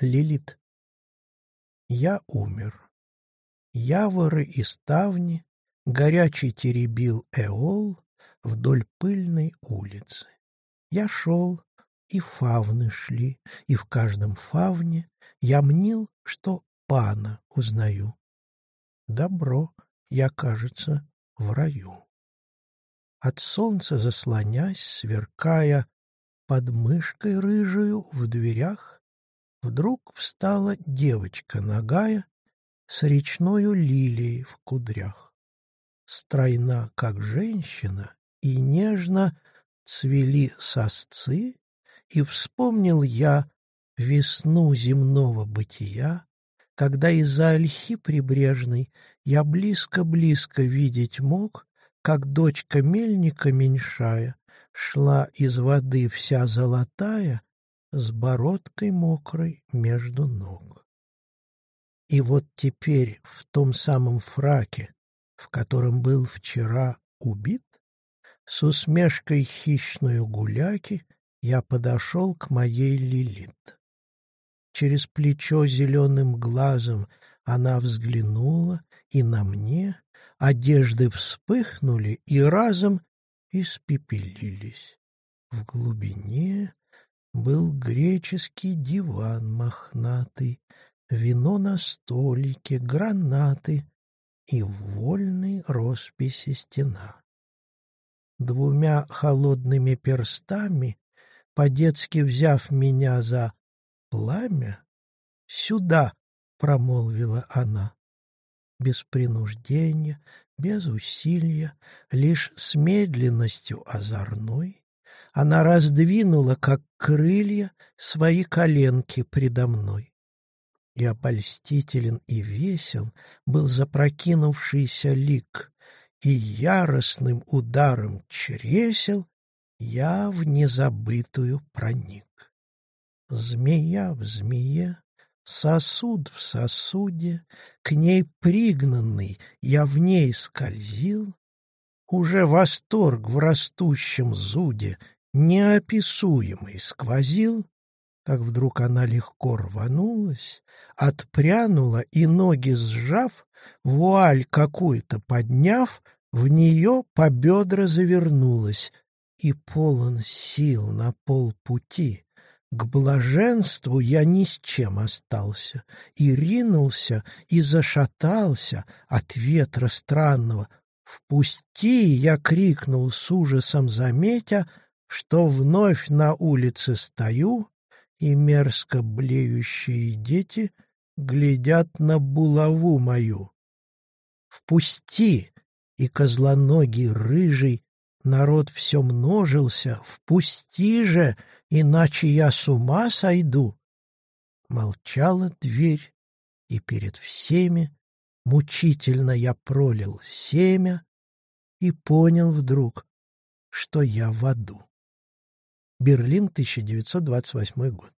Лилит. Я умер. Яворы и ставни Горячий теребил эол Вдоль пыльной улицы. Я шел, и фавны шли, И в каждом фавне Я мнил, что пана узнаю. Добро, я, кажется, в раю. От солнца заслонясь, сверкая Под мышкой рыжую в дверях, Вдруг встала девочка нагая С речною лилией в кудрях. Стройна, как женщина, и нежно Цвели сосцы, и вспомнил я Весну земного бытия, Когда из-за ольхи прибрежной Я близко-близко видеть мог, Как дочка мельника меньшая Шла из воды вся золотая с бородкой мокрой между ног. И вот теперь в том самом фраке, в котором был вчера убит, с усмешкой хищную гуляки я подошел к моей Лилит. Через плечо зеленым глазом она взглянула, и на мне одежды вспыхнули и разом испепелились. В глубине был греческий диван мохнатый, Вино на столике, гранаты И в вольной росписи стена. Двумя холодными перстами, По-детски взяв меня за пламя, «Сюда!» — промолвила она. Без принуждения, без усилия, Лишь с медленностью озорной она раздвинула, как крылья, свои коленки предо мной. И обольстителен и весел был запрокинувшийся лик, и яростным ударом чресел я в незабытую проник. Змея в змее, сосуд в сосуде, к ней пригнанный я в ней скользил, уже восторг в растущем зуде неописуемый сквозил, как вдруг она легко рванулась, отпрянула и, ноги сжав, вуаль какую-то подняв, в нее по бедра завернулась, и полон сил на полпути. К блаженству я ни с чем остался, и ринулся, и зашатался от ветра странного. «Впусти!» — я крикнул с ужасом, заметя, что вновь на улице стою, и мерзко блеющие дети глядят на булаву мою. Впусти! И козлоногий рыжий народ все множился, впусти же, иначе я с ума сойду. Молчала дверь, и перед всеми мучительно я пролил семя и понял вдруг, что я в аду. Берлин, 1928 год.